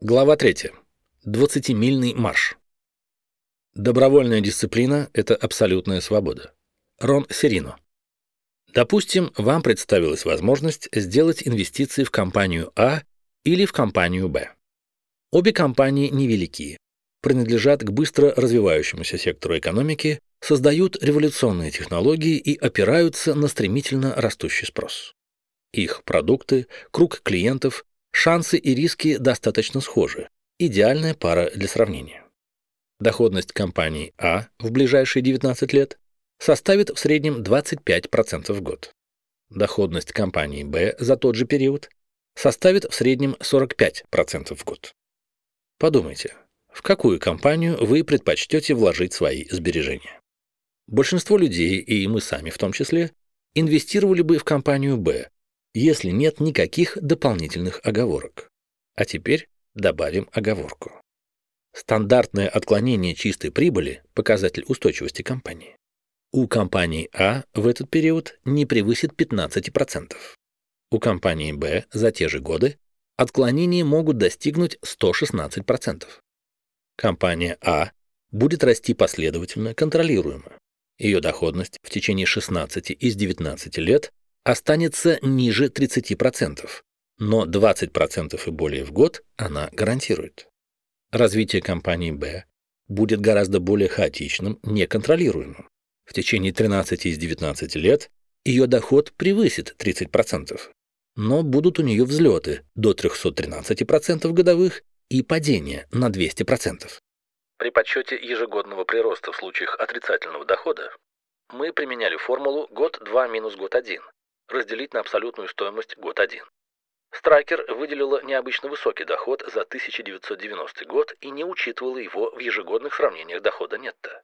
Глава 3. 20-мильный марш. Добровольная дисциплина – это абсолютная свобода. Рон Серино. Допустим, вам представилась возможность сделать инвестиции в компанию А или в компанию Б. Обе компании невелики, принадлежат к быстро развивающемуся сектору экономики, создают революционные технологии и опираются на стремительно растущий спрос. Их продукты, круг клиентов, Шансы и риски достаточно схожи. Идеальная пара для сравнения. Доходность компании А в ближайшие 19 лет составит в среднем 25% в год. Доходность компании Б за тот же период составит в среднем 45% в год. Подумайте, в какую компанию вы предпочтете вложить свои сбережения? Большинство людей, и мы сами в том числе, инвестировали бы в компанию Б, если нет никаких дополнительных оговорок. А теперь добавим оговорку. Стандартное отклонение чистой прибыли – показатель устойчивости компании. У компании А в этот период не превысит 15%. У компании Б за те же годы отклонения могут достигнуть 116%. Компания А будет расти последовательно, контролируемо. Ее доходность в течение 16 из 19 лет останется ниже 30%, но 20% и более в год она гарантирует. Развитие компании Б будет гораздо более хаотичным, неконтролируемым. В течение 13 из 19 лет ее доход превысит 30%, но будут у нее взлеты до 313% годовых и падения на 200%. При подсчете ежегодного прироста в случаях отрицательного дохода мы применяли формулу год-2 минус год-1, разделить на абсолютную стоимость год один. Страйкер выделила необычно высокий доход за 1990 год и не учитывала его в ежегодных сравнениях дохода нетто.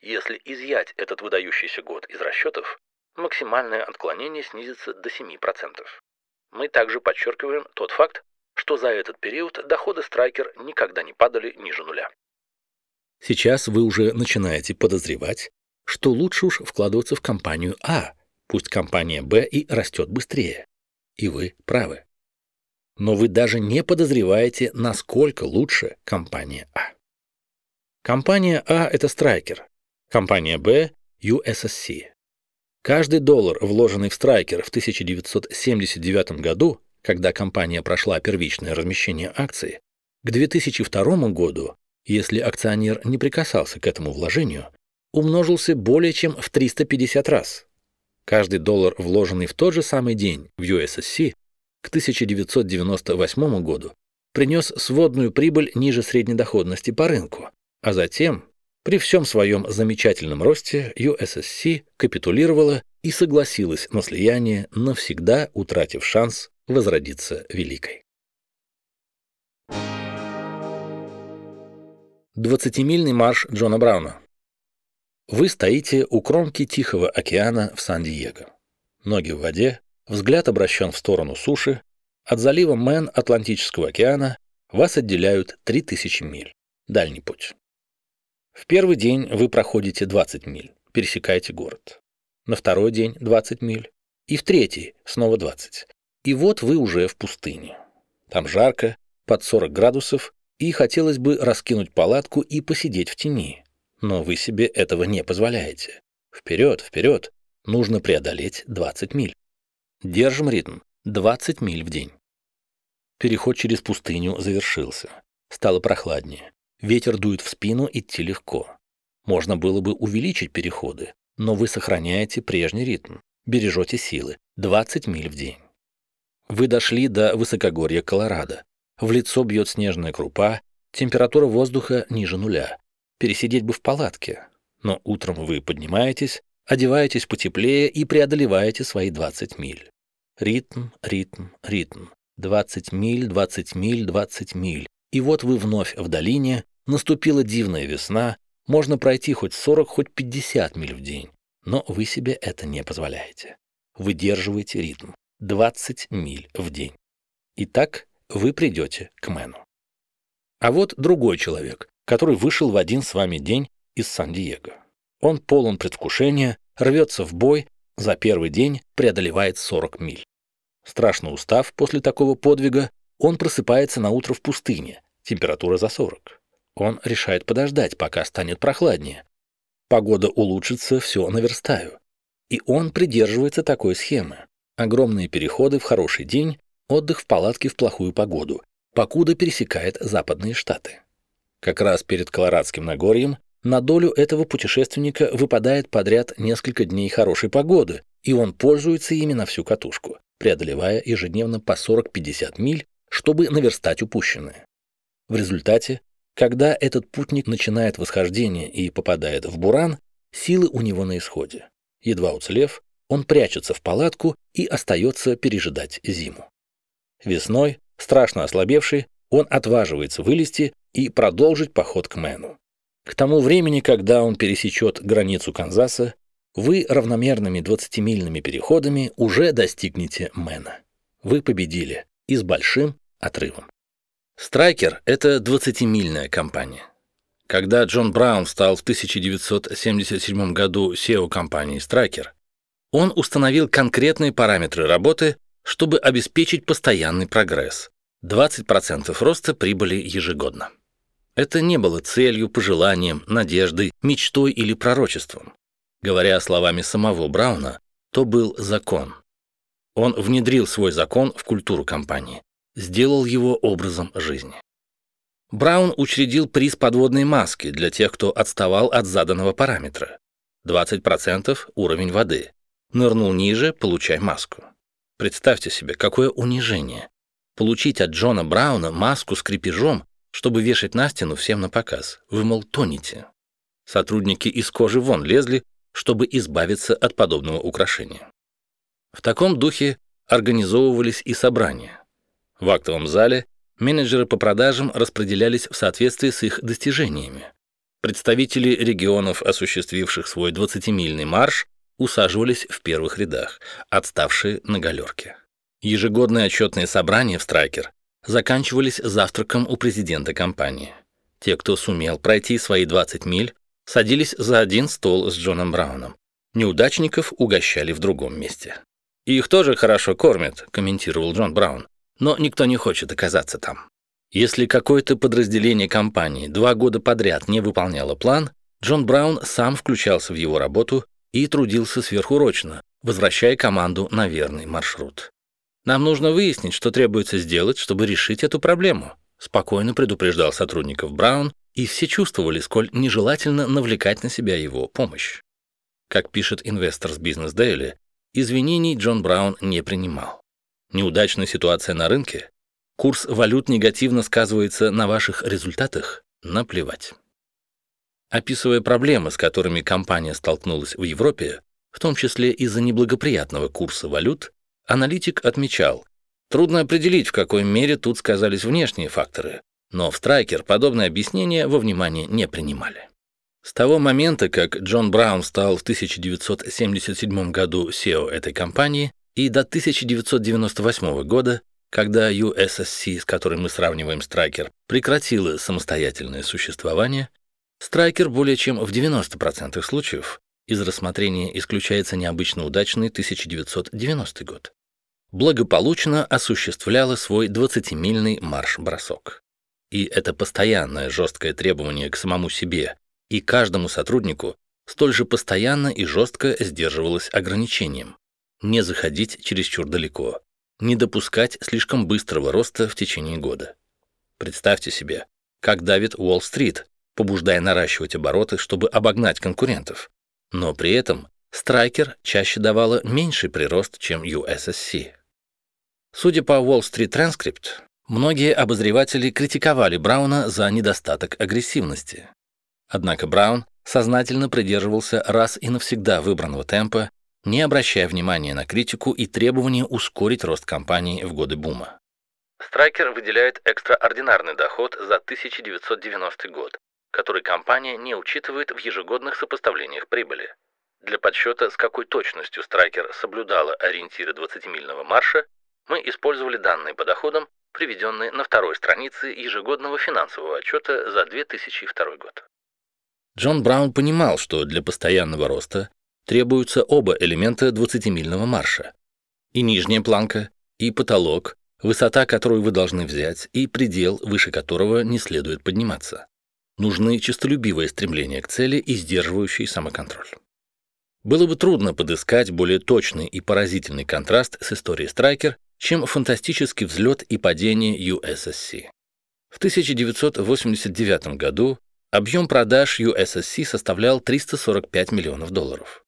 Если изъять этот выдающийся год из расчетов, максимальное отклонение снизится до 7%. Мы также подчеркиваем тот факт, что за этот период доходы Страйкер никогда не падали ниже нуля. Сейчас вы уже начинаете подозревать, что лучше уж вкладываться в компанию А – Пусть компания Б и растет быстрее. И вы правы. Но вы даже не подозреваете, насколько лучше компания А. Компания А – это Страйкер, компания Б – USSC. Каждый доллар, вложенный в Страйкер в 1979 году, когда компания прошла первичное размещение акций, к 2002 году, если акционер не прикасался к этому вложению, умножился более чем в 350 раз. Каждый доллар, вложенный в тот же самый день в USSC к 1998 году, принес сводную прибыль ниже средней доходности по рынку, а затем, при всем своем замечательном росте, USSC капитулировала и согласилась на слияние, навсегда утратив шанс возродиться великой. 20-мильный марш Джона Брауна вы стоите у кромки Тихого океана в Сан-Диего. Ноги в воде, взгляд обращен в сторону суши. От залива Мэн Атлантического океана вас отделяют 3000 миль. Дальний путь. В первый день вы проходите 20 миль, пересекаете город. На второй день 20 миль. И в третий снова 20. И вот вы уже в пустыне. Там жарко, под 40 градусов, и хотелось бы раскинуть палатку и посидеть в тени но вы себе этого не позволяете. Вперед, вперед! Нужно преодолеть 20 миль. Держим ритм. 20 миль в день. Переход через пустыню завершился. Стало прохладнее. Ветер дует в спину, идти легко. Можно было бы увеличить переходы, но вы сохраняете прежний ритм, бережете силы. 20 миль в день. Вы дошли до высокогорья Колорадо. В лицо бьет снежная крупа, температура воздуха ниже нуля пересидеть бы в палатке. Но утром вы поднимаетесь, одеваетесь потеплее и преодолеваете свои 20 миль. Ритм, ритм, ритм. 20 миль, 20 миль, 20 миль. И вот вы вновь в долине, наступила дивная весна, можно пройти хоть 40, хоть 50 миль в день. Но вы себе это не позволяете. Выдерживаете ритм. 20 миль в день. Итак, вы придете к Мэну. А вот другой человек, который вышел в один с вами день из Сан-Диего. Он полон предвкушения, рвется в бой, за первый день преодолевает 40 миль. Страшно устав после такого подвига, он просыпается на утро в пустыне, температура за 40. Он решает подождать, пока станет прохладнее. Погода улучшится, все наверстаю. И он придерживается такой схемы. Огромные переходы в хороший день, отдых в палатке в плохую погоду, покуда пересекает западные штаты. Как раз перед Колорадским Нагорьем на долю этого путешественника выпадает подряд несколько дней хорошей погоды, и он пользуется ими на всю катушку, преодолевая ежедневно по 40-50 миль, чтобы наверстать упущенное. В результате, когда этот путник начинает восхождение и попадает в буран, силы у него на исходе. Едва уцелев, он прячется в палатку и остается пережидать зиму. Весной, страшно ослабевший, он отваживается вылезти и продолжить поход к Мэну. К тому времени, когда он пересечет границу Канзаса, вы равномерными 20-мильными переходами уже достигнете Мэна. Вы победили и с большим отрывом. Страйкер — это 20-мильная компания. Когда Джон Браун стал в 1977 году SEO компании Страйкер, он установил конкретные параметры работы, чтобы обеспечить постоянный прогресс – 20% роста прибыли ежегодно. Это не было целью, пожеланием, надеждой, мечтой или пророчеством. Говоря словами самого Брауна, то был закон. Он внедрил свой закон в культуру компании, сделал его образом жизни. Браун учредил приз подводной маски для тех, кто отставал от заданного параметра. 20% уровень воды. Нырнул ниже, получай маску. Представьте себе, какое унижение. Получить от Джона Брауна маску с крепежом, чтобы вешать на стену всем на показ. Вы, мол, тонете. Сотрудники из кожи вон лезли, чтобы избавиться от подобного украшения. В таком духе организовывались и собрания. В актовом зале менеджеры по продажам распределялись в соответствии с их достижениями. Представители регионов, осуществивших свой 20-мильный марш, усаживались в первых рядах, отставшие на галерке. Ежегодные отчетные собрания в «Страйкер» заканчивались завтраком у президента компании. Те, кто сумел пройти свои 20 миль, садились за один стол с Джоном Брауном. Неудачников угощали в другом месте. «Их тоже хорошо кормят», — комментировал Джон Браун но никто не хочет оказаться там. Если какое-то подразделение компании два года подряд не выполняло план, Джон Браун сам включался в его работу и трудился сверхурочно, возвращая команду на верный маршрут. «Нам нужно выяснить, что требуется сделать, чтобы решить эту проблему», спокойно предупреждал сотрудников Браун, и все чувствовали, сколь нежелательно навлекать на себя его помощь. Как пишет Investors Business Daily, извинений Джон Браун не принимал. Неудачная ситуация на рынке? Курс валют негативно сказывается на ваших результатах? Наплевать. Описывая проблемы, с которыми компания столкнулась в Европе, в том числе из-за неблагоприятного курса валют, аналитик отмечал, трудно определить, в какой мере тут сказались внешние факторы, но в Страйкер подобное объяснение во внимание не принимали. С того момента, как Джон Браун стал в 1977 году SEO этой компании, и до 1998 года, когда USSC, с которой мы сравниваем Страйкер, прекратила самостоятельное существование, Страйкер более чем в 90% случаев из рассмотрения исключается необычно удачный 1990 год. Благополучно осуществляла свой 20-мильный марш-бросок. И это постоянное жесткое требование к самому себе и каждому сотруднику столь же постоянно и жестко сдерживалось ограничением не заходить чересчур далеко, не допускать слишком быстрого роста в течение года. Представьте себе, как давит Уолл-стрит, побуждая наращивать обороты, чтобы обогнать конкурентов. Но при этом Страйкер чаще давала меньший прирост, чем USSC. Судя по Wall Street Transcript, многие обозреватели критиковали Брауна за недостаток агрессивности. Однако Браун сознательно придерживался раз и навсегда выбранного темпа не обращая внимания на критику и требования ускорить рост компании в годы бума. Страйкер выделяет экстраординарный доход за 1990 год, который компания не учитывает в ежегодных сопоставлениях прибыли. Для подсчета, с какой точностью Страйкер соблюдала ориентиры 20-мильного марша, мы использовали данные по доходам, приведенные на второй странице ежегодного финансового отчета за 2002 год. Джон Браун понимал, что для постоянного роста требуются оба элемента 20-мильного марша. И нижняя планка, и потолок высота, которую вы должны взять, и предел, выше которого не следует подниматься. Нужны честолюбивое стремление к цели и сдерживающий самоконтроль. Было бы трудно подыскать более точный и поразительный контраст с историей Страйкер, чем фантастический взлет и падение USSC. В 1989 году объем продаж USSC составлял 345 миллионов долларов.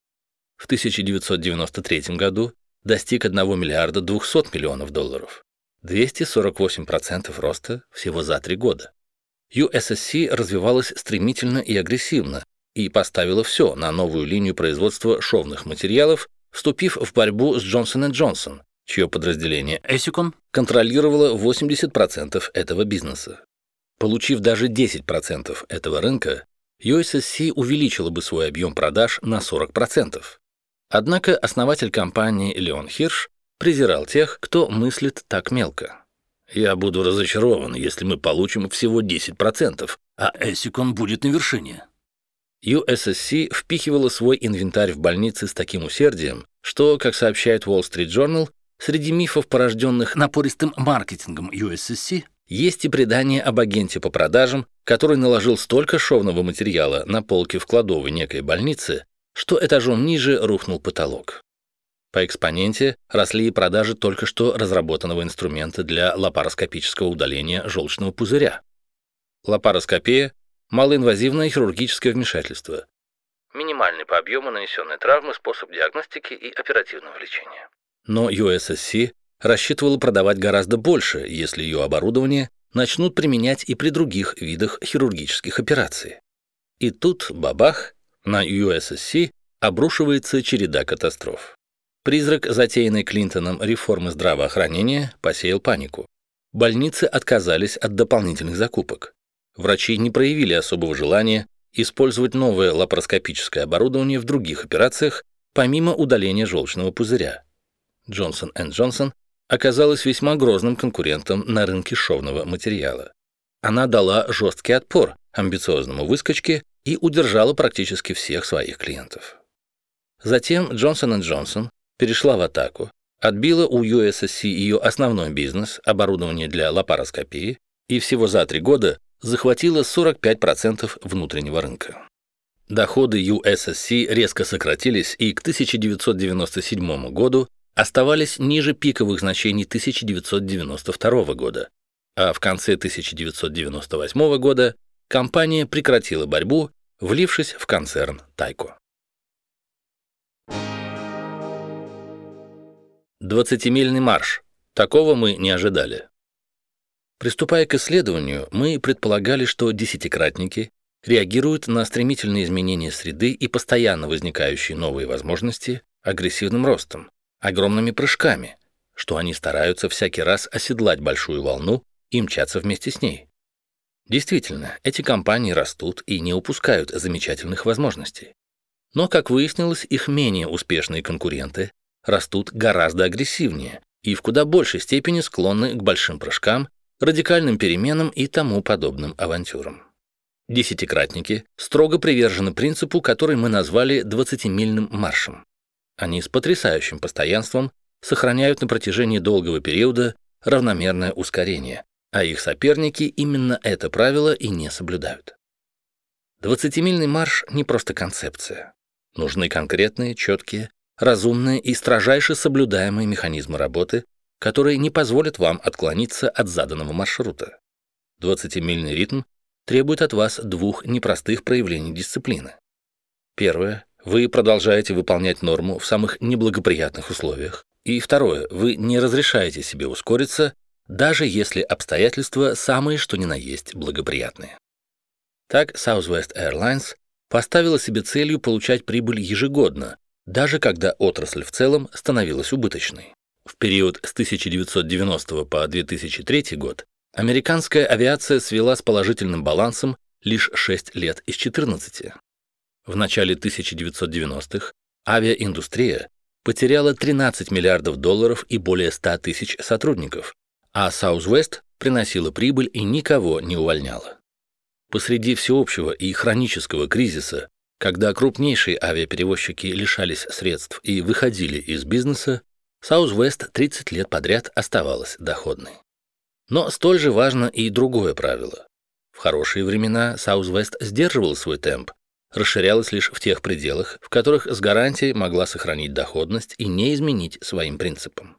В 1993 году достиг 1 миллиарда 200 миллионов долларов. 248% роста всего за три года. USSC развивалась стремительно и агрессивно и поставила все на новую линию производства шовных материалов, вступив в борьбу с Johnson Johnson, чье подразделение Esicon контролировало 80% этого бизнеса. Получив даже 10% этого рынка, USSC увеличила бы свой объем продаж на 40%. Однако основатель компании Леон Хирш презирал тех, кто мыслит так мелко. «Я буду разочарован, если мы получим всего 10%, а Эсикон будет на вершине». USSC впихивала свой инвентарь в больницы с таким усердием, что, как сообщает Wall Street Journal, среди мифов, порожденных напористым маркетингом USSC, есть и предание об агенте по продажам, который наложил столько шовного материала на полки в кладовой некой больницы, что этажом ниже рухнул потолок. По экспоненте росли и продажи только что разработанного инструмента для лапароскопического удаления желчного пузыря. Лапароскопия – малоинвазивное хирургическое вмешательство. Минимальный по объему нанесенной травмы способ диагностики и оперативного лечения. Но USSC рассчитывала продавать гораздо больше, если ее оборудование начнут применять и при других видах хирургических операций. И тут, бабах, на USSC обрушивается череда катастроф. Призрак, затеянный Клинтоном реформы здравоохранения, посеял панику. Больницы отказались от дополнительных закупок. Врачи не проявили особого желания использовать новое лапароскопическое оборудование в других операциях, помимо удаления желчного пузыря. Johnson Johnson оказалась весьма грозным конкурентом на рынке шовного материала. Она дала жесткий отпор амбициозному выскочке и удержала практически всех своих клиентов. Затем Johnson Johnson перешла в атаку, отбила у USSC ее основной бизнес, оборудование для лапароскопии, и всего за три года захватила 45% внутреннего рынка. Доходы USSC резко сократились и к 1997 году оставались ниже пиковых значений 1992 года, а в конце 1998 года компания прекратила борьбу влившись в концерн Тайко. 20-мильный марш. Такого мы не ожидали. Приступая к исследованию, мы предполагали, что десятикратники реагируют на стремительные изменения среды и постоянно возникающие новые возможности агрессивным ростом, огромными прыжками, что они стараются всякий раз оседлать большую волну и мчаться вместе с ней. Действительно, эти компании растут и не упускают замечательных возможностей. Но, как выяснилось, их менее успешные конкуренты растут гораздо агрессивнее и в куда большей степени склонны к большим прыжкам, радикальным переменам и тому подобным авантюрам. Десятикратники строго привержены принципу, который мы назвали 20-мильным маршем. Они с потрясающим постоянством сохраняют на протяжении долгого периода равномерное ускорение, а их соперники именно это правило и не соблюдают. Двадцатимильный марш не просто концепция. Нужны конкретные, четкие, разумные и строжайше соблюдаемые механизмы работы, которые не позволят вам отклониться от заданного маршрута. Двадцатимильный ритм требует от вас двух непростых проявлений дисциплины. Первое. Вы продолжаете выполнять норму в самых неблагоприятных условиях. И второе. Вы не разрешаете себе ускориться даже если обстоятельства самые что ни на есть благоприятные. Так Southwest Airlines поставила себе целью получать прибыль ежегодно, даже когда отрасль в целом становилась убыточной. В период с 1990 по 2003 год американская авиация свела с положительным балансом лишь 6 лет из 14. В начале 1990-х авиаиндустрия потеряла 13 миллиардов долларов и более 100 тысяч сотрудников, а Southwest приносила прибыль и никого не увольняла. Посреди всеобщего и хронического кризиса, когда крупнейшие авиаперевозчики лишались средств и выходили из бизнеса, Southwest 30 лет подряд оставалась доходной. Но столь же важно и другое правило. В хорошие времена Southwest сдерживал свой темп, расширялась лишь в тех пределах, в которых с гарантией могла сохранить доходность и не изменить своим принципам.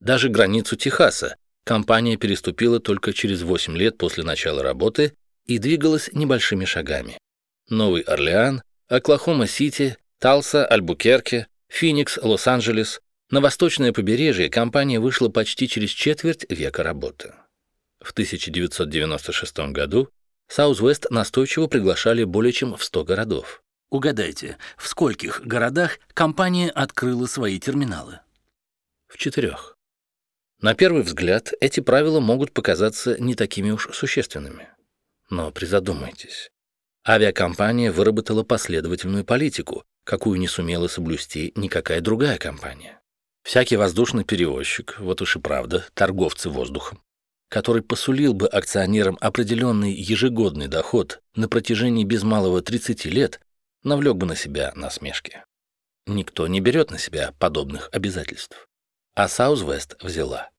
Даже границу Техаса компания переступила только через 8 лет после начала работы и двигалась небольшими шагами. Новый Орлеан, Оклахома-Сити, Талса, Альбукерке, Феникс, Лос-Анджелес. На восточное побережье компания вышла почти через четверть века работы. В 1996 году Southwest настойчиво приглашали более чем в 100 городов. Угадайте, в скольких городах компания открыла свои терминалы? В четырех. На первый взгляд, эти правила могут показаться не такими уж существенными. Но призадумайтесь. Авиакомпания выработала последовательную политику, какую не сумела соблюсти никакая другая компания. Всякий воздушный перевозчик, вот уж и правда, торговцы воздухом, который посулил бы акционерам определенный ежегодный доход на протяжении без малого 30 лет, навлек бы на себя насмешки. Никто не берет на себя подобных обязательств. А Southwest взяла.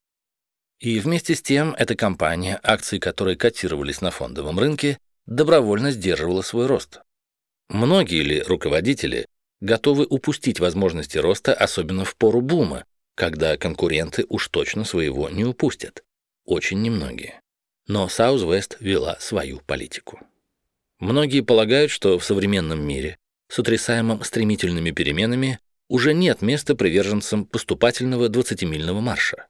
И вместе с тем эта компания, акции которой котировались на фондовом рынке, добровольно сдерживала свой рост. Многие ли руководители готовы упустить возможности роста, особенно в пору бума, когда конкуренты уж точно своего не упустят? Очень немногие. Но Southwest вела свою политику. Многие полагают, что в современном мире, сотрясаемом стремительными переменами, уже нет места приверженцам поступательного 20-мильного марша.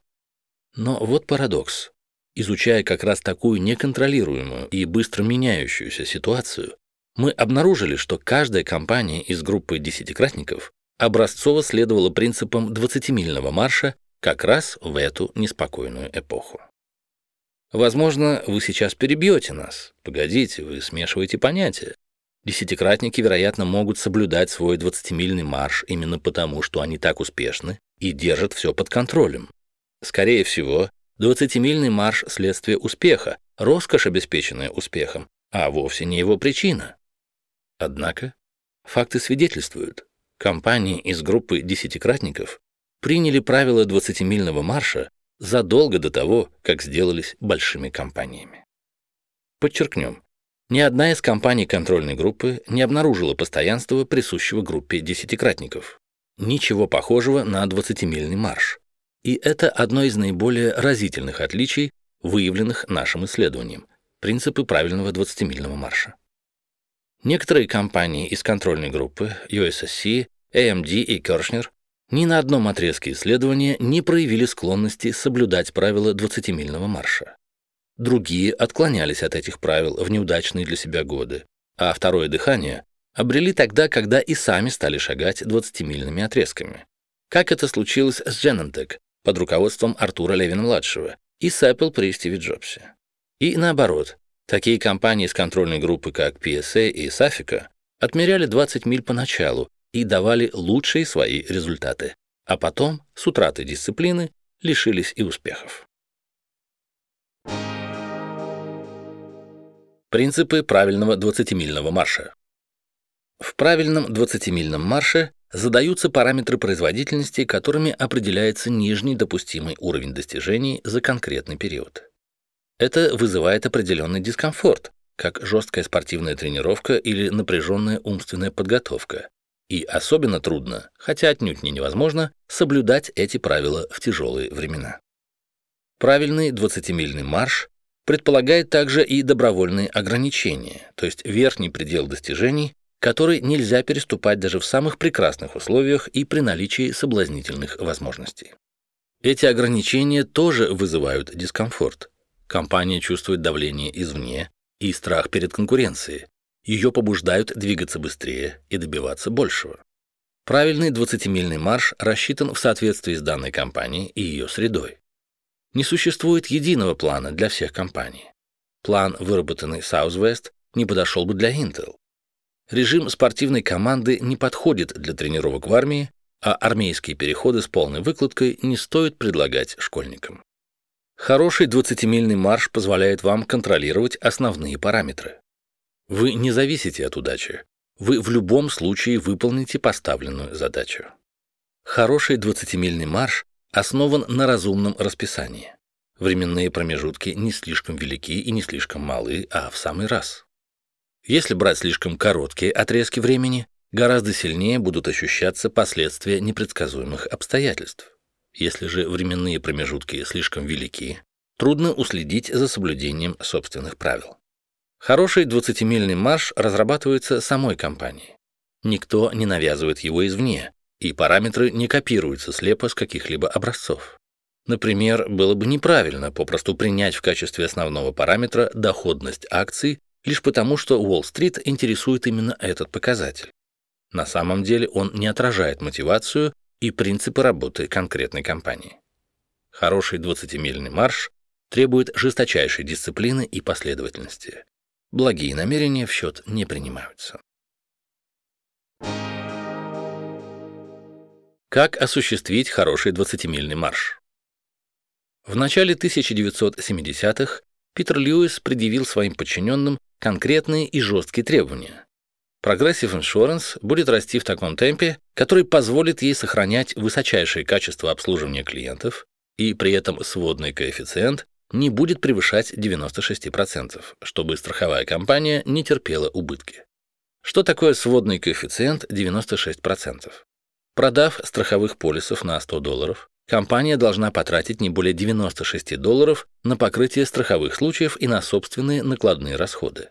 Но вот парадокс. Изучая как раз такую неконтролируемую и быстро меняющуюся ситуацию, мы обнаружили, что каждая компания из группы десятикратников образцово следовала принципам 20-мильного марша как раз в эту неспокойную эпоху. Возможно, вы сейчас перебьете нас. Погодите, вы смешиваете понятия. Десятикратники, вероятно, могут соблюдать свой 20-мильный марш именно потому, что они так успешны и держат все под контролем. Скорее всего, 20-мильный марш – следствие успеха, роскошь, обеспеченная успехом, а вовсе не его причина. Однако факты свидетельствуют, компании из группы десятикратников приняли правила 20-мильного марша задолго до того, как сделались большими компаниями. Подчеркнем, ни одна из компаний контрольной группы не обнаружила постоянства, присущего группе десятикратников. Ничего похожего на 20-мильный марш. И это одно из наиболее разительных отличий, выявленных нашим исследованием – принципы правильного 20-мильного марша. Некоторые компании из контрольной группы USSC, AMD и Kirchner ни на одном отрезке исследования не проявили склонности соблюдать правила 20-мильного марша. Другие отклонялись от этих правил в неудачные для себя годы, а второе дыхание обрели тогда, когда и сами стали шагать 20-мильными отрезками. Как это случилось с Genentech под руководством Артура Левина-младшего и с Apple при Стиве Джобсе. И наоборот, такие компании с контрольной группы, как PSA и Safika, отмеряли 20 миль поначалу и давали лучшие свои результаты, а потом, с утратой дисциплины, лишились и успехов. Принципы правильного 20-мильного марша. В правильном 20-мильном марше задаются параметры производительности, которыми определяется нижний допустимый уровень достижений за конкретный период. Это вызывает определенный дискомфорт, как жесткая спортивная тренировка или напряженная умственная подготовка, и особенно трудно, хотя отнюдь не невозможно, соблюдать эти правила в тяжелые времена. Правильный 20-мильный марш предполагает также и добровольные ограничения, то есть верхний предел достижений, который нельзя переступать даже в самых прекрасных условиях и при наличии соблазнительных возможностей. Эти ограничения тоже вызывают дискомфорт. Компания чувствует давление извне и страх перед конкуренцией, ее побуждают двигаться быстрее и добиваться большего. Правильный 20-мильный марш рассчитан в соответствии с данной компанией и ее средой. Не существует единого плана для всех компаний. План, выработанный Southwest, не подошел бы для Intel. Режим спортивной команды не подходит для тренировок в армии, а армейские переходы с полной выкладкой не стоит предлагать школьникам. Хороший 20-мильный марш позволяет вам контролировать основные параметры. Вы не зависите от удачи. Вы в любом случае выполните поставленную задачу. Хороший 20-мильный марш основан на разумном расписании. Временные промежутки не слишком велики и не слишком малы, а в самый раз. Если брать слишком короткие отрезки времени, гораздо сильнее будут ощущаться последствия непредсказуемых обстоятельств. Если же временные промежутки слишком велики, трудно уследить за соблюдением собственных правил. Хороший 20-мильный марш разрабатывается самой компанией. Никто не навязывает его извне, и параметры не копируются слепо с каких-либо образцов. Например, было бы неправильно попросту принять в качестве основного параметра доходность акций лишь потому, что Уолл-стрит интересует именно этот показатель. На самом деле он не отражает мотивацию и принципы работы конкретной компании. Хороший 20-мильный марш требует жесточайшей дисциплины и последовательности. Благие намерения в счет не принимаются. Как осуществить хороший 20-мильный марш? В начале 1970-х Питер Льюис предъявил своим подчиненным конкретные и жесткие требования. Progressive Insurance будет расти в таком темпе, который позволит ей сохранять высочайшее качество обслуживания клиентов, и при этом сводный коэффициент не будет превышать 96%, чтобы страховая компания не терпела убытки. Что такое сводный коэффициент 96%? Продав страховых полисов на 100 долларов, компания должна потратить не более 96 долларов на покрытие страховых случаев и на собственные накладные расходы.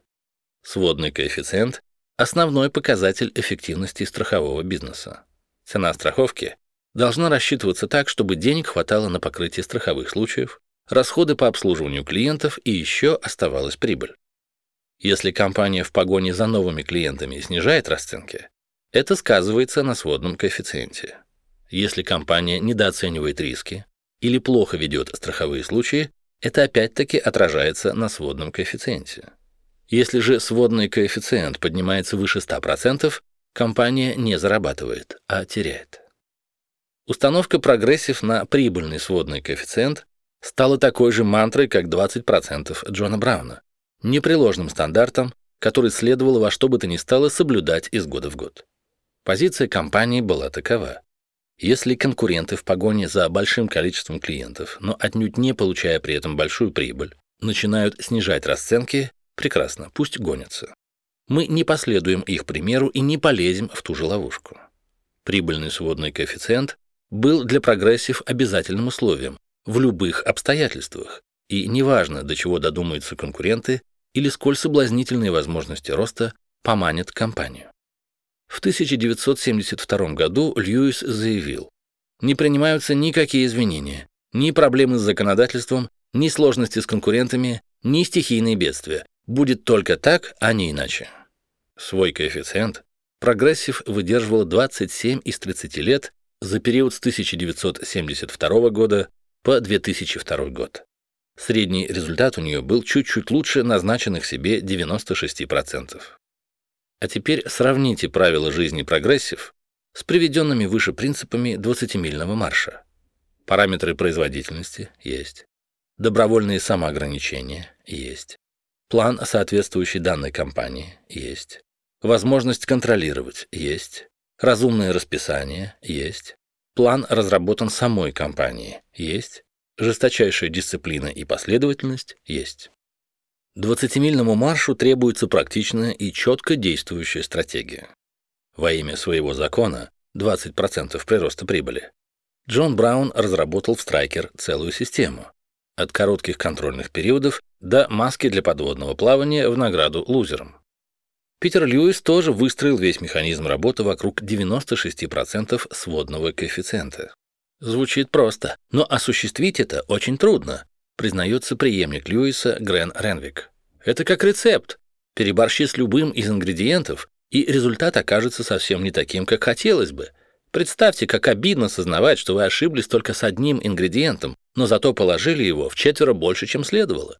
Сводный коэффициент Основной показатель эффективности страхового бизнеса. Цена страховки должна рассчитываться так, чтобы денег хватало на покрытие страховых случаев, расходы по обслуживанию клиентов и еще оставалась прибыль. Если компания в погоне за новыми клиентами снижает расценки, это сказывается на сводном коэффициенте. Если компания недооценивает риски или плохо ведет страховые случаи, это опять-таки отражается на сводном коэффициенте. Если же сводный коэффициент поднимается выше 100%, компания не зарабатывает, а теряет. Установка Progressive на прибыльный сводный коэффициент стала такой же мантрой, как 20% Джона Брауна, непреложным стандартом, который следовало во что бы то ни стало соблюдать из года в год. Позиция компании была такова. Если конкуренты в погоне за большим количеством клиентов, но отнюдь не получая при этом большую прибыль, начинают снижать расценки, Прекрасно, пусть гонятся. Мы не последуем их примеру и не полезем в ту же ловушку. Прибыльный сводный коэффициент был для Progressive обязательным условием в любых обстоятельствах, и неважно, до чего додумаются конкуренты или сколь соблазнительные возможности роста поманят компанию. В 1972 году Льюис заявил, не принимаются никакие извинения, ни проблемы с законодательством, ни сложности с конкурентами, ни стихийные бедствия. Будет только так, а не иначе. Свой коэффициент Progressive выдерживал 27 из 30 лет за период с 1972 года по 2002 год. Средний результат у нее был чуть-чуть лучше назначенных себе 96%. А теперь сравните правила жизни Progressive с приведенными выше принципами 20-мильного марша. Параметры производительности есть. Добровольные самоограничения есть. План, соответствующий данной компании, есть. Возможность контролировать есть. Разумное расписание есть. План разработан самой компанией есть. Жесточайшая дисциплина и последовательность есть. 20-мильному маршу требуется практичная и четко действующая стратегия. Во имя своего закона 20% прироста прибыли Джон Браун разработал в Страйкер целую систему, от коротких контрольных периодов до маски для подводного плавания в награду лузерам. Питер Льюис тоже выстроил весь механизм работы вокруг 96% сводного коэффициента. Звучит просто, но осуществить это очень трудно, признается преемник Льюиса Грен Ренвик. Это как рецепт. Переборщи с любым из ингредиентов, и результат окажется совсем не таким, как хотелось бы. Представьте, как обидно сознавать, что вы ошиблись только с одним ингредиентом, но зато положили его в четверо больше, чем следовало.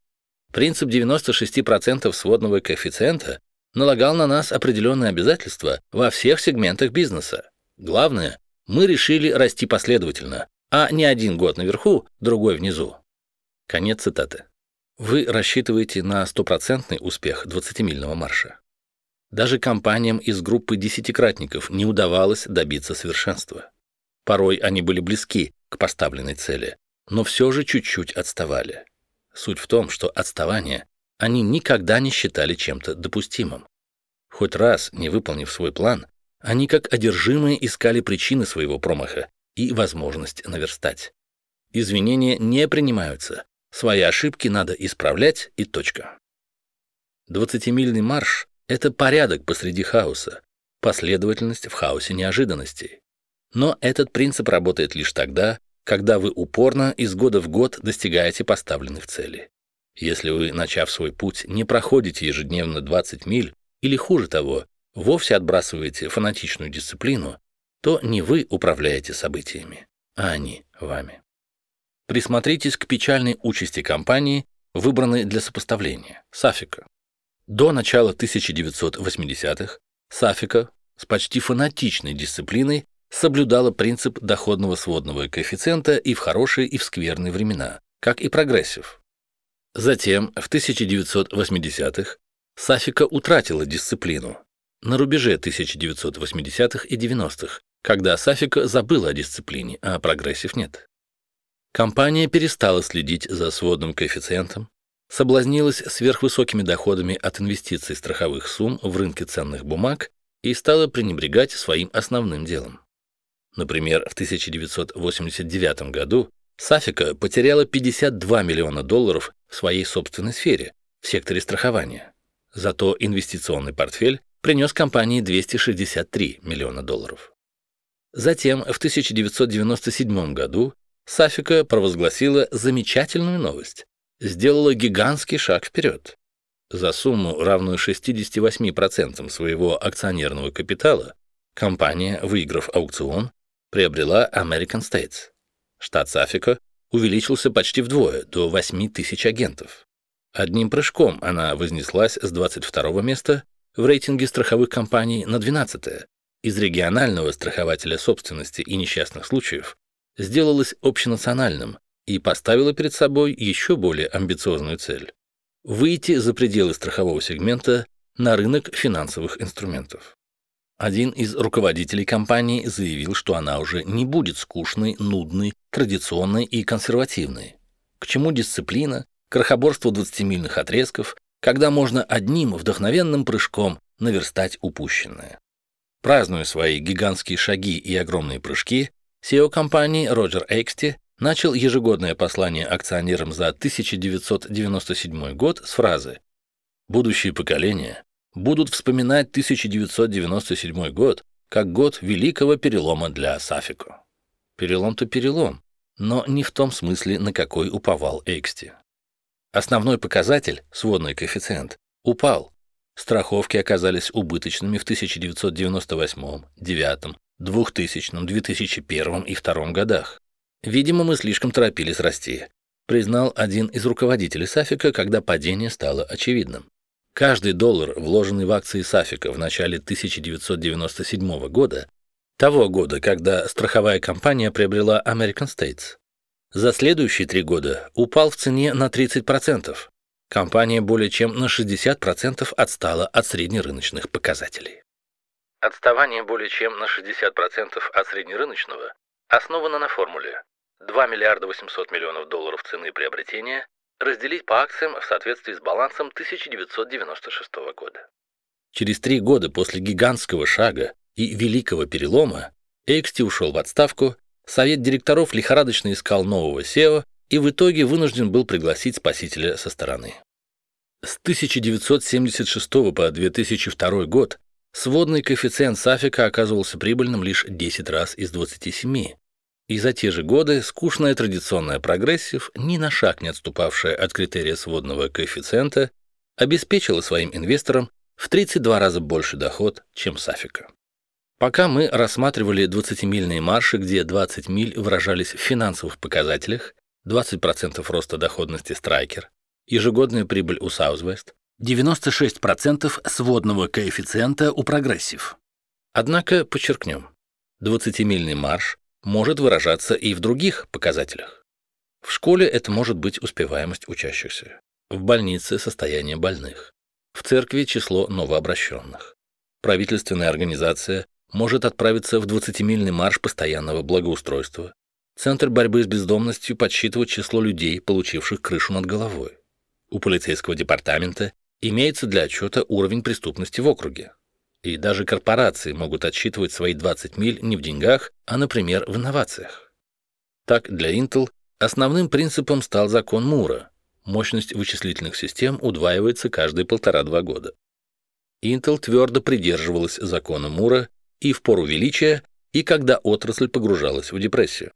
Принцип 96% сводного коэффициента налагал на нас определенные обязательства во всех сегментах бизнеса. Главное, мы решили расти последовательно, а не один год наверху, другой внизу. Конец цитаты. Вы рассчитываете на стопроцентный успех 20-мильного марша. Даже компаниям из группы десятикратников не удавалось добиться совершенства. Порой они были близки, к поставленной цели, но все же чуть-чуть отставали. Суть в том, что отставание они никогда не считали чем-то допустимым. Хоть раз, не выполнив свой план, они как одержимые искали причины своего промаха и возможность наверстать. Извинения не принимаются, свои ошибки надо исправлять и точка. Двадцатимильный марш — это порядок посреди хаоса, последовательность в хаосе неожиданностей. Но этот принцип работает лишь тогда, когда вы упорно из года в год достигаете поставленных целей. Если вы, начав свой путь, не проходите ежедневно 20 миль, или хуже того, вовсе отбрасываете фанатичную дисциплину, то не вы управляете событиями, а они вами. Присмотритесь к печальной участи компании, выбранной для сопоставления – Safeco. До начала 1980-х Safeco с почти фанатичной дисциплиной соблюдала принцип доходного сводного коэффициента и в хорошие, и в скверные времена, как и Progressive. Затем, в 1980-х, Safeco утратила дисциплину. На рубеже 1980-х и 90-х, когда Safeco забыла о дисциплине, а Progressive нет. Компания перестала следить за сводным коэффициентом, соблазнилась сверхвысокими доходами от инвестиций страховых сумм в рынке ценных бумаг и стала пренебрегать своим основным делом. Например, в 1989 году Safeco потеряла 52 миллиона долларов в своей собственной сфере, в секторе страхования. Зато инвестиционный портфель принес компании 263 миллиона долларов. Затем, в 1997 году, Сафика провозгласила замечательную новость. Сделала гигантский шаг вперед. За сумму, равную 68% своего акционерного капитала, компания, выиграв аукцион, приобрела American States. Штат Сафика увеличился почти вдвое, до 8 тысяч агентов. Одним прыжком она вознеслась с 22 места в рейтинге страховых компаний на 12 -е. Из регионального страхователя собственности и несчастных случаев сделалась общенациональным и поставила перед собой еще более амбициозную цель – выйти за пределы страхового сегмента на рынок финансовых инструментов. Один из руководителей компании заявил, что она уже не будет скучной, нудной, традиционной и консервативной. К чему дисциплина, крохоборство 20-мильных отрезков, когда можно одним вдохновенным прыжком наверстать упущенное. Празднуя свои гигантские шаги и огромные прыжки, SEO компании Роджер Эксти начал ежегодное послание акционерам за 1997 год с фразы «Будущие поколения будут вспоминать 1997 год как год великого перелома для Сафико. Перелом-то перелом, но не в том смысле, на какой уповал Эксти. Основной показатель, сводный коэффициент, упал. Страховки оказались убыточными в 1998, 2009, 2000, 2001 и 2002 годах. Видимо, мы слишком торопились расти, признал один из руководителей Сафика, когда падение стало очевидным. Каждый доллар, вложенный в акции Сафика в начале 1997 года, того года, когда страховая компания приобрела American States, за следующие три года упал в цене на 30%. Компания более чем на 60% отстала от среднерыночных показателей. Отставание более чем на 60% от среднерыночного основано на формуле 2 миллиарда 800 миллионов долларов цены приобретения разделить по акциям в соответствии с балансом 1996 года. Через три года после гигантского шага и великого перелома Эксти ушел в отставку, совет директоров лихорадочно искал нового CEO и в итоге вынужден был пригласить спасителя со стороны. С 1976 по 2002 год сводный коэффициент Safeco оказывался прибыльным лишь 10 раз из 27, и за те же годы скучная традиционная Progressive, ни на шаг не отступавшая от критерия сводного коэффициента, обеспечила своим инвесторам в 32 раза больший доход, чем Safeco. Пока мы рассматривали 20-мильные марши, где 20 миль выражались в финансовых показателях, 20% роста доходности Stryker, ежегодная прибыль у Southwest, 96% сводного коэффициента у Progressive. Однако, подчеркнем, 20-мильный марш может выражаться и в других показателях. В школе это может быть успеваемость учащихся, в больнице состояние больных, в церкви число новообращенных. Правительственная организация может отправиться в 20-мильный марш постоянного благоустройства, Центр борьбы с бездомностью подсчитывает число людей, получивших крышу над головой. У полицейского департамента имеется для отчета уровень преступности в округе. И даже корпорации могут отсчитывать свои 20 миль не в деньгах, а, например, в инновациях. Так, для Intel основным принципом стал закон Мура. Мощность вычислительных систем удваивается каждые полтора-два года. Intel твердо придерживалась закона Мура и в пору величия, и когда отрасль погружалась в депрессию.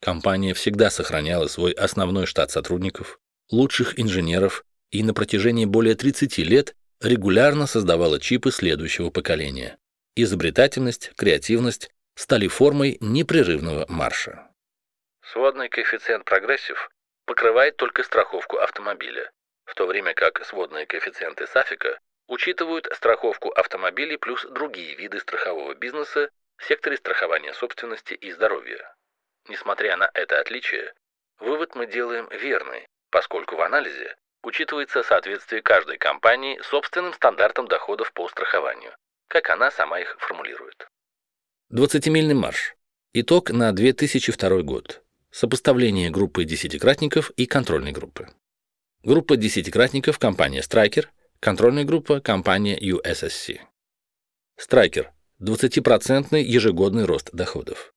Компания всегда сохраняла свой основной штат сотрудников, лучших инженеров и на протяжении более 30 лет регулярно создавала чипы следующего поколения. Изобретательность, креативность стали формой непрерывного марша. Сводный коэффициент Progressive покрывает только страховку автомобиля, в то время как сводные коэффициенты Safeco учитывают страховку автомобилей плюс другие виды страхового бизнеса в секторе страхования собственности и здоровья. Несмотря на это отличие, вывод мы делаем верный, поскольку в анализе учитывается соответствие каждой компании собственным стандартам доходов по страхованию, как она сама их формулирует. 20-мильный марш. Итог на 2002 год. Сопоставление группы десятикратников и контрольной группы. Группа десятикратников – компания Striker, контрольная группа – компания USSC. Striker – 20% ежегодный рост доходов.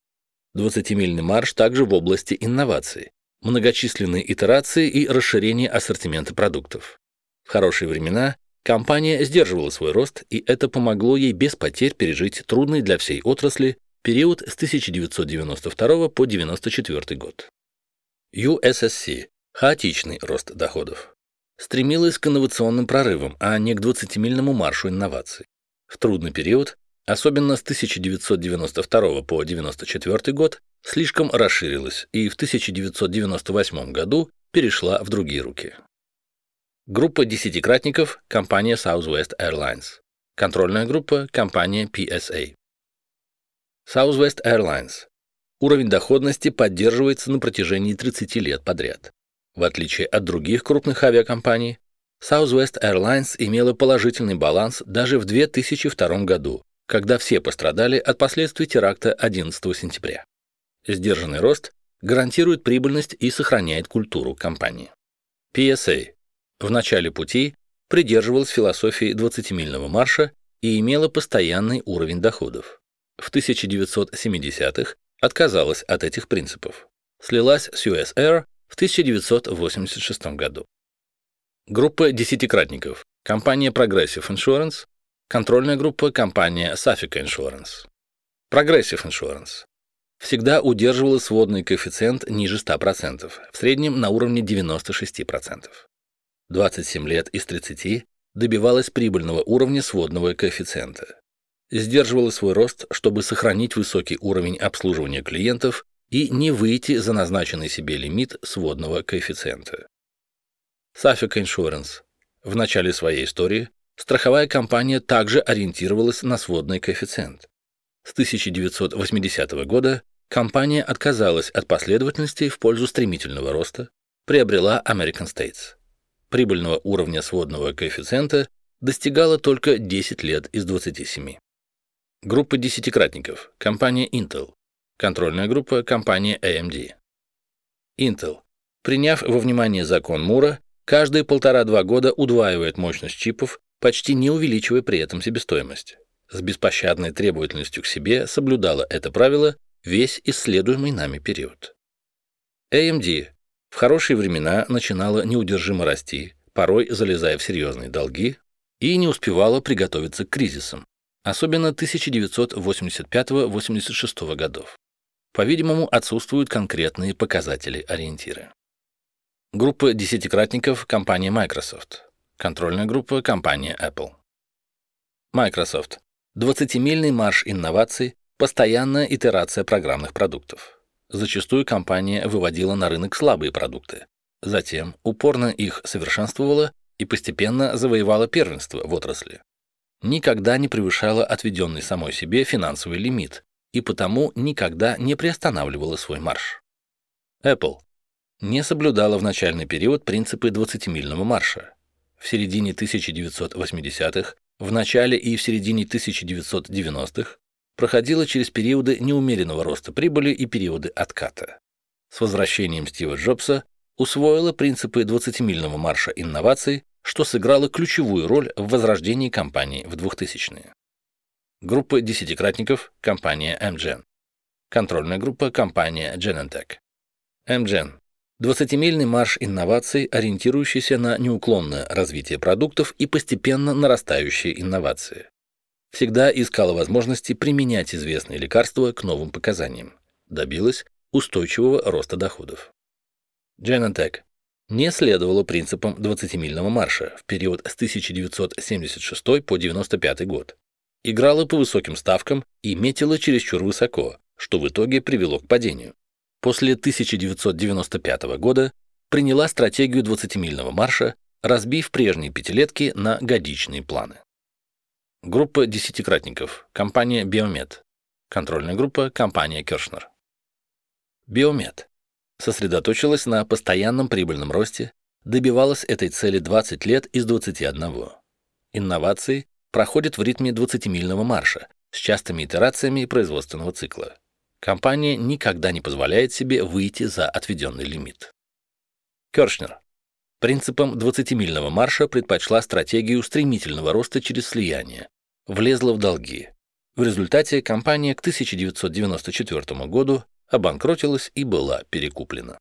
20-мильный марш также в области инноваций, многочисленные итерации и расширение ассортимента продуктов. В хорошие времена компания сдерживала свой рост, и это помогло ей без потерь пережить трудный для всей отрасли период с 1992 по 1994 год. USSC – хаотичный рост доходов. Стремилась к инновационным прорывам, а не к 20-мильному маршу инноваций. В трудный период, особенно с 1992 по 1994 год, слишком расширилась и в 1998 году перешла в другие руки. Группа десятикратников – компания Southwest Airlines. Контрольная группа – компания PSA. Southwest Airlines. Уровень доходности поддерживается на протяжении 30 лет подряд. В отличие от других крупных авиакомпаний, Southwest Airlines имела положительный баланс даже в 2002 году, когда все пострадали от последствий теракта 11 сентября. Сдержанный рост гарантирует прибыльность и сохраняет культуру компании. PSA в начале пути придерживалась философии 20-мильного марша и имела постоянный уровень доходов в 1970-х отказалась от этих принципов. Слилась с US Air в 1986 году. Группа десятикратников. Компания Progressive Insurance. Контрольная группа компания Safeco Insurance. Progressive Insurance. Всегда удерживала сводный коэффициент ниже 100%, в среднем на уровне 96%. 27 лет из 30 добивалась прибыльного уровня сводного коэффициента сдерживала свой рост, чтобы сохранить высокий уровень обслуживания клиентов и не выйти за назначенный себе лимит сводного коэффициента. Suffolk Insurance. В начале своей истории страховая компания также ориентировалась на сводный коэффициент. С 1980 года компания отказалась от последовательности в пользу стремительного роста, приобрела American States. Прибыльного уровня сводного коэффициента достигала только 10 лет из 27. Группа десятикратников. Компания Intel. Контрольная группа. Компания AMD. Intel. Приняв во внимание закон Мура, каждые полтора-два года удваивает мощность чипов, почти не увеличивая при этом себестоимость. С беспощадной требовательностью к себе соблюдала это правило весь исследуемый нами период. AMD в хорошие времена начинала неудержимо расти, порой залезая в серьезные долги, и не успевала приготовиться к кризисам особенно 1985-86 годов. По-видимому, отсутствуют конкретные показатели-ориентиры. Группа десятикратников – компания Microsoft. Контрольная группа – компания Apple. Microsoft. 20-мильный марш инноваций, постоянная итерация программных продуктов. Зачастую компания выводила на рынок слабые продукты. Затем упорно их совершенствовала и постепенно завоевала первенство в отрасли никогда не превышала отведенный самой себе финансовый лимит и потому никогда не приостанавливала свой марш. Apple не соблюдала в начальный период принципы 20-мильного марша. В середине 1980-х, в начале и в середине 1990-х проходила через периоды неумеренного роста прибыли и периоды отката. с возвращением Стива Джобса усвоила принципы 20-мильного марша инноваций, что сыграло ключевую роль в возрождении компании в 2000-е. Группа десятикратников – компания MGen. Контрольная группа – компания Genentech. MGen – 20-мильный марш инноваций, ориентирующийся на неуклонное развитие продуктов и постепенно нарастающие инновации. Всегда искала возможности применять известные лекарства к новым показаниям. Добилась устойчивого роста доходов. Genentech не следовала принципам 20-мильного марша в период с 1976 по 1995 год. Играла по высоким ставкам и метила чересчур высоко, что в итоге привело к падению. После 1995 года приняла стратегию 20-мильного марша, разбив прежние пятилетки на годичные планы. Группа десятикратников, компания Биомед. Контрольная группа, компания Кершнер. Биомед сосредоточилась на постоянном прибыльном росте, добивалась этой цели 20 лет из 21. Инновации проходят в ритме 20-мильного марша с частыми итерациями производственного цикла. Компания никогда не позволяет себе выйти за отведенный лимит. Кершнер. Принципом 20-мильного марша предпочла стратегию стремительного роста через слияние. Влезла в долги. В результате компания к 1994 году обанкротилась и была перекуплена.